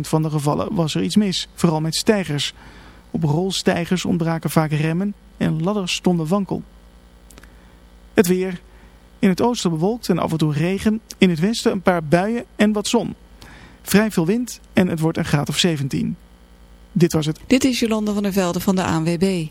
van de gevallen was er iets mis, vooral met stijgers. Op rolstijgers ontbraken vaak remmen en ladders stonden wankel. Het weer. In het oosten bewolkt en af en toe regen. In het westen een paar buien en wat zon. Vrij veel wind en het wordt een graad of 17. Dit was het. Dit is Jolanda van der Velde van de ANWB.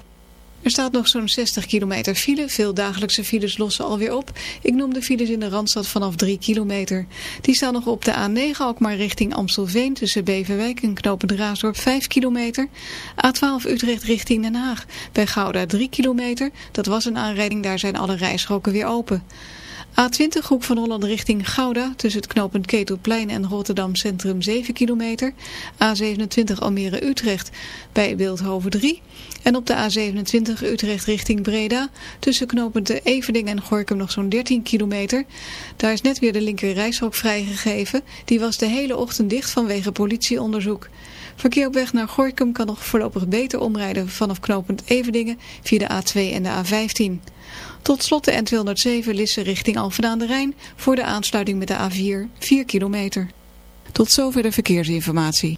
Er staat nog zo'n 60 kilometer file. Veel dagelijkse files lossen alweer op. Ik noem de files in de Randstad vanaf 3 kilometer. Die staan nog op de A9, ook maar richting Amstelveen tussen Beverwijk en Knopend Raasdorp 5 kilometer. A12 Utrecht richting Den Haag. Bij Gouda 3 kilometer. Dat was een aanrijding, daar zijn alle rijstroken weer open. A20 Hoek van Holland richting Gouda tussen het knooppunt Ketelplein en Rotterdam Centrum 7 kilometer. A27 Almere Utrecht bij Beeldhoven 3. En op de A27 Utrecht richting Breda tussen knooppunt Everding en Gorkum nog zo'n 13 kilometer. Daar is net weer de linker reishok vrijgegeven. Die was de hele ochtend dicht vanwege politieonderzoek. Verkeer op weg naar Gorkum kan nog voorlopig beter omrijden vanaf knooppunt Everdingen via de A2 en de A15. Tot slot de N207 Lisse richting Alphen aan de Rijn voor de aansluiting met de A4 4 kilometer. Tot zover de verkeersinformatie.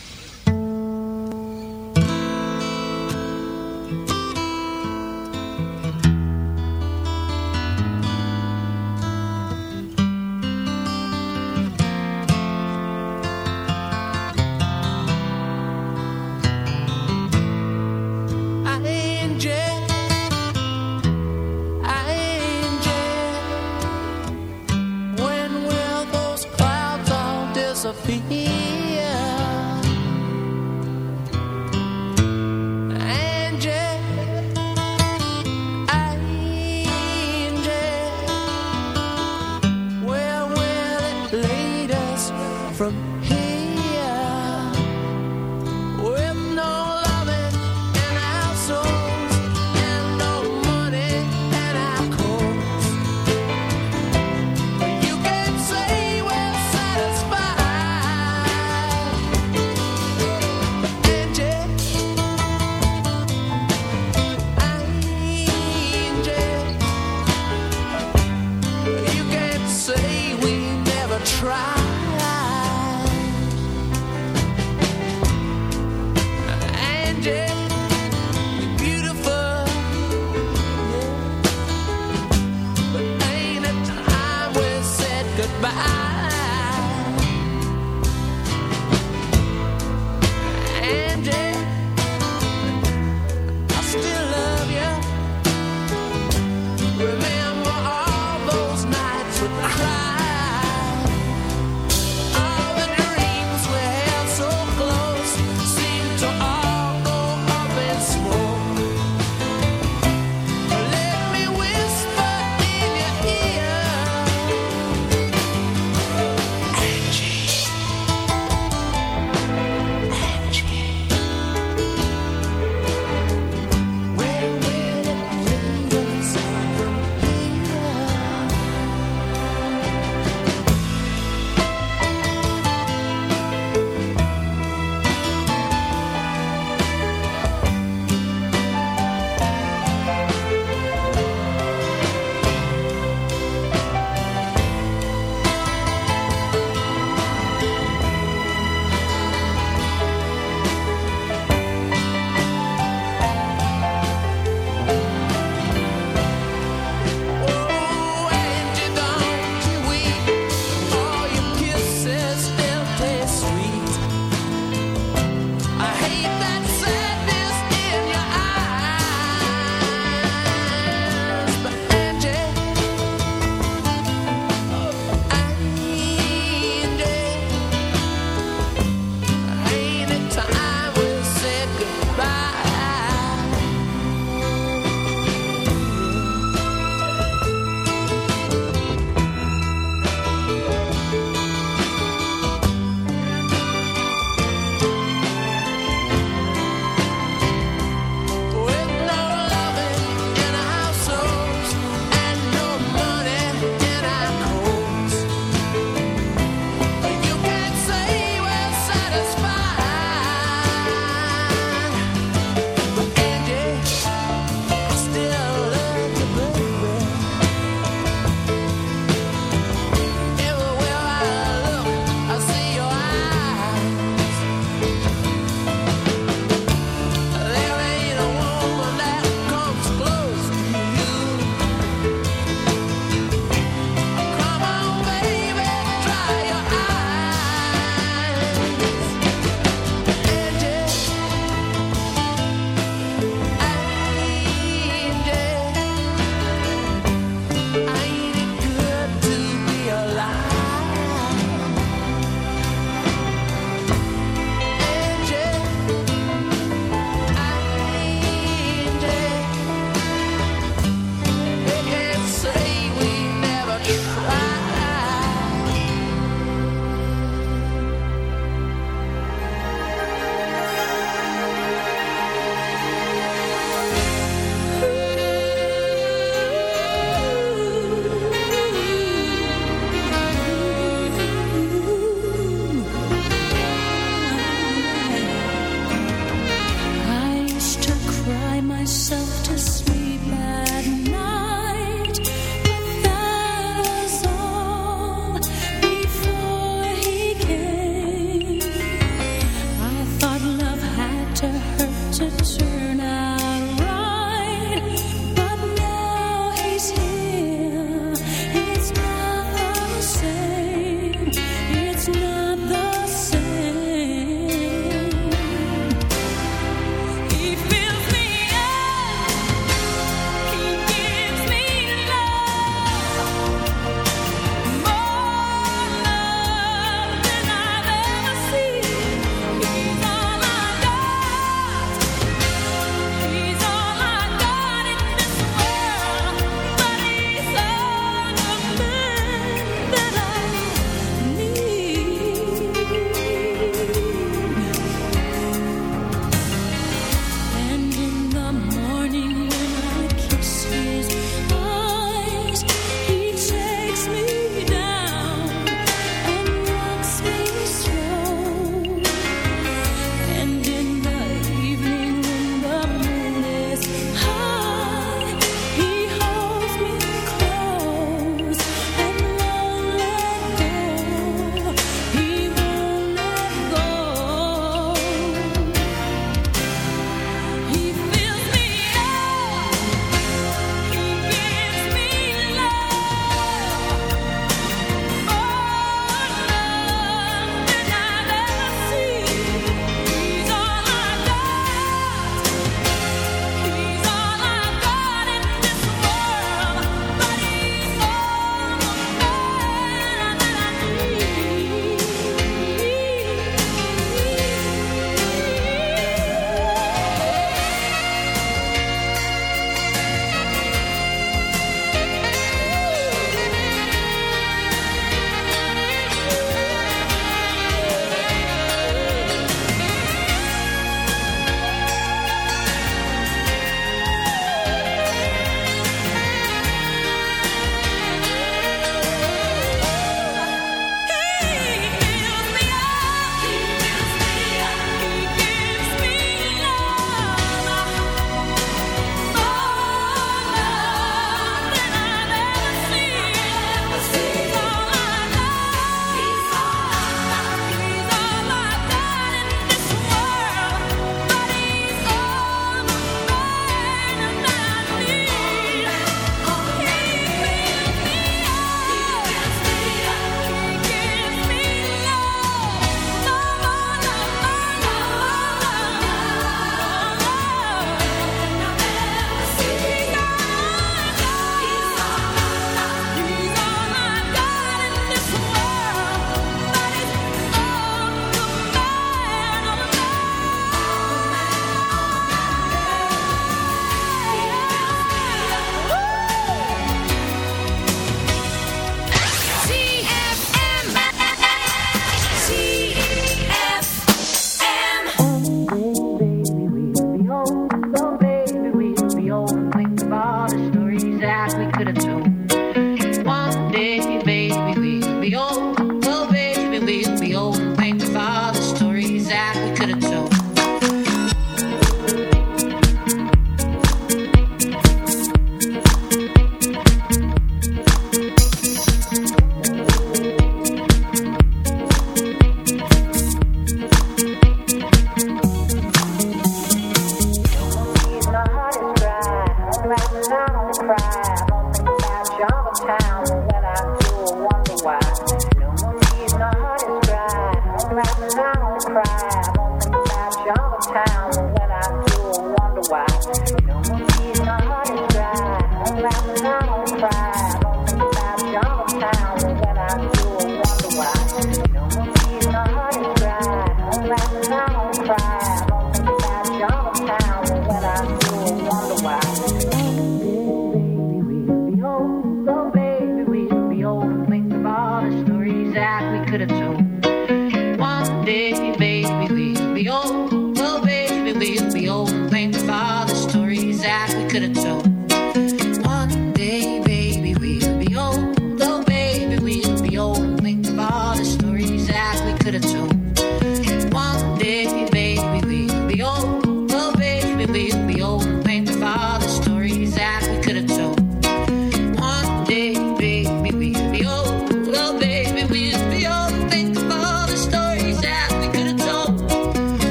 Yeah.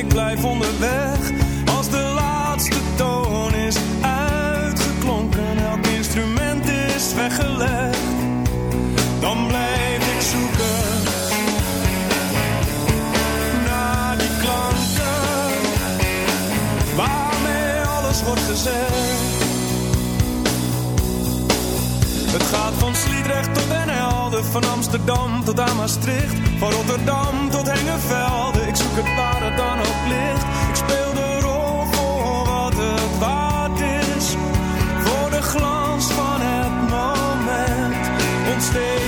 Ik blijf onderweg. Als de laatste toon is uitgeklonken Elk instrument is weggelegd. Dan blijf ik zoeken Naar die klanken Waarmee alles wordt gezegd. Het gaat van Sliedrecht tot Den Van Amsterdam tot aan Maastricht, van Rotterdam tot Hengevelde. Ik zoek het waar het dan ook ligt. Ik speel de rol voor wat het waard is, voor de glans van het moment. Ontsteek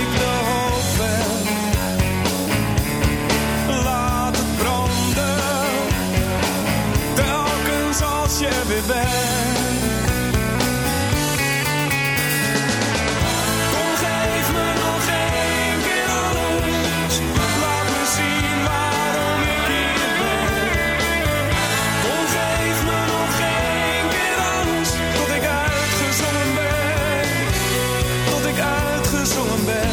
op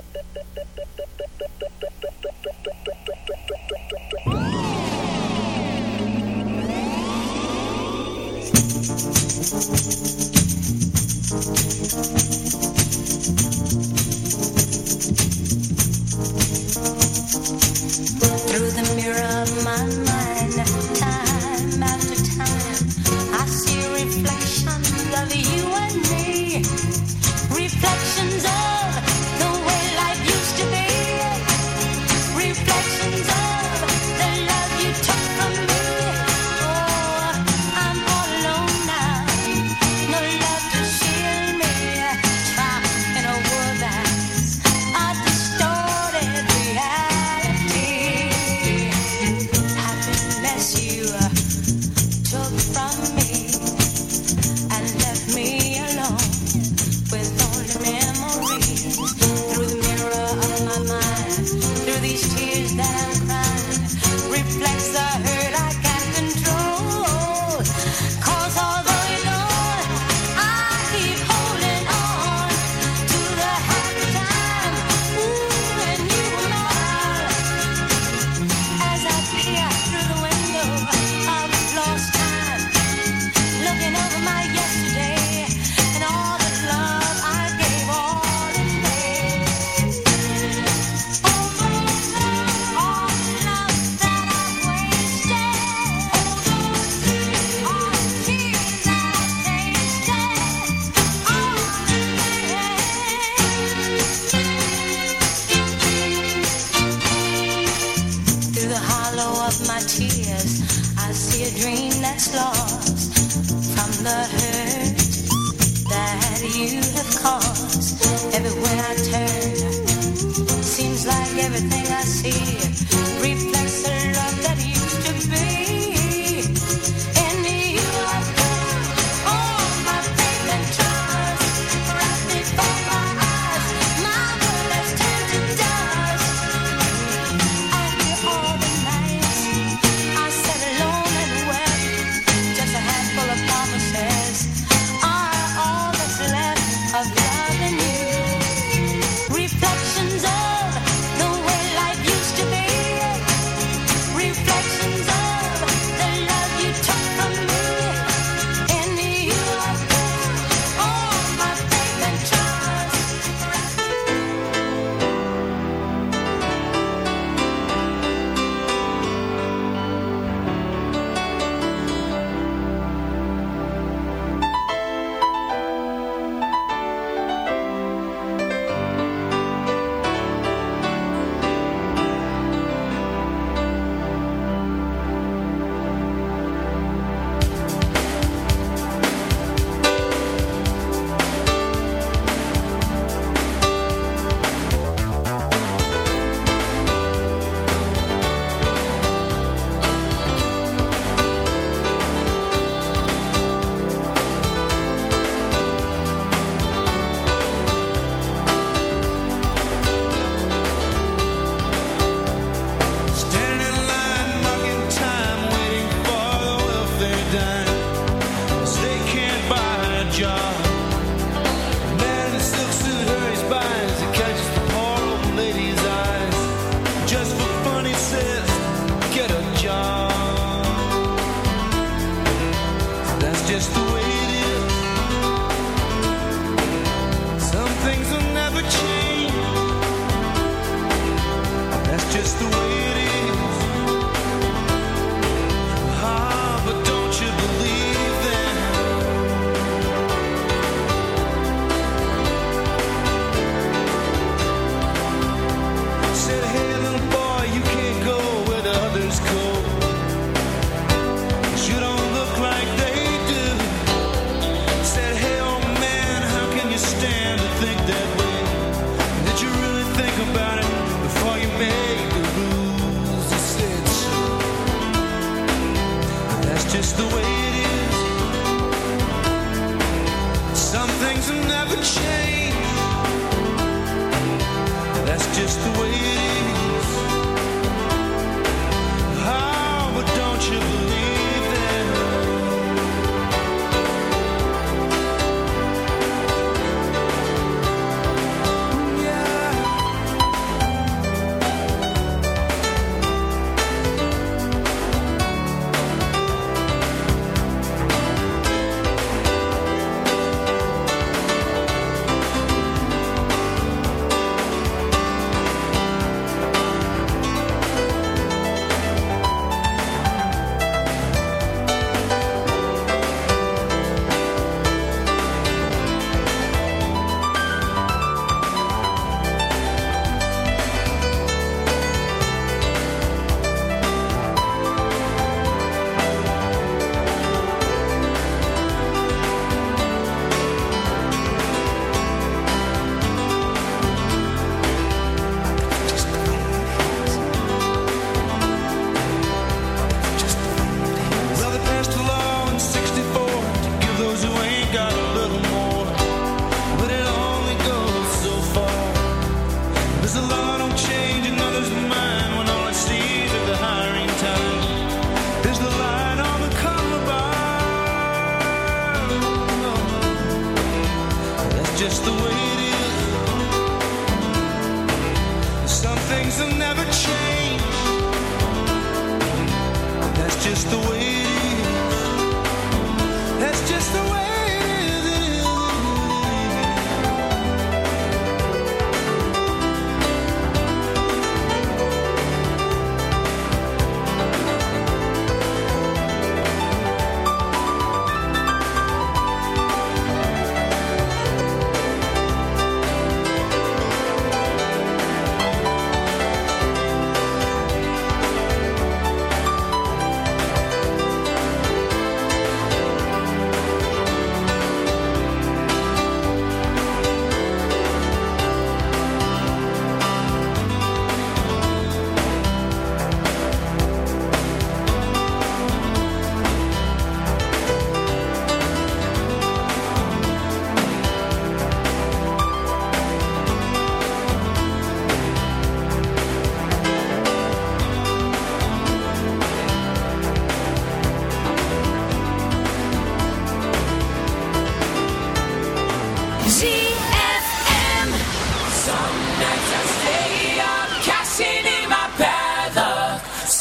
that's lost from the hurt that you have caused. Everywhere I turn, seems like everything I see.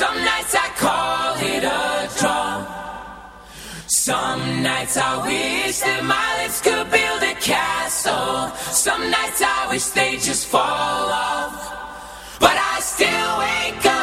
Some nights I call it a draw. Some nights I wish that my lips could build a castle. Some nights I wish they just fall off. But I still wake up.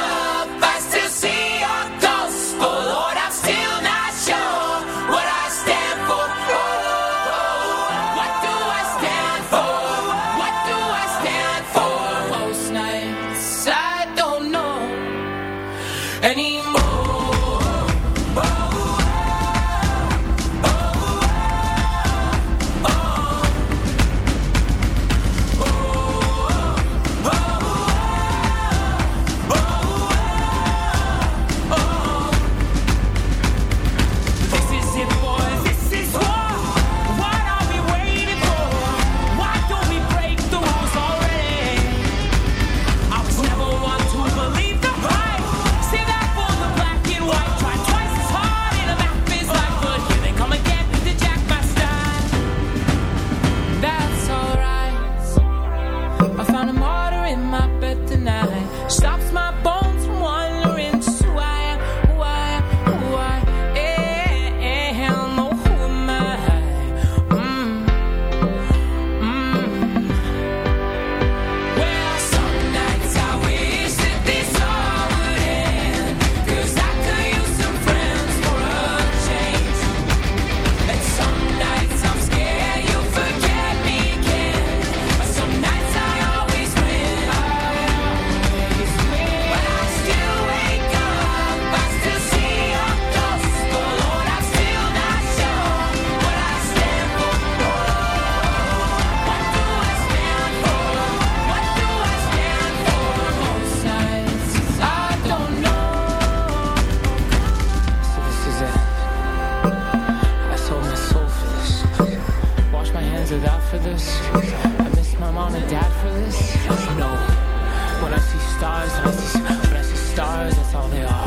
that's all they are.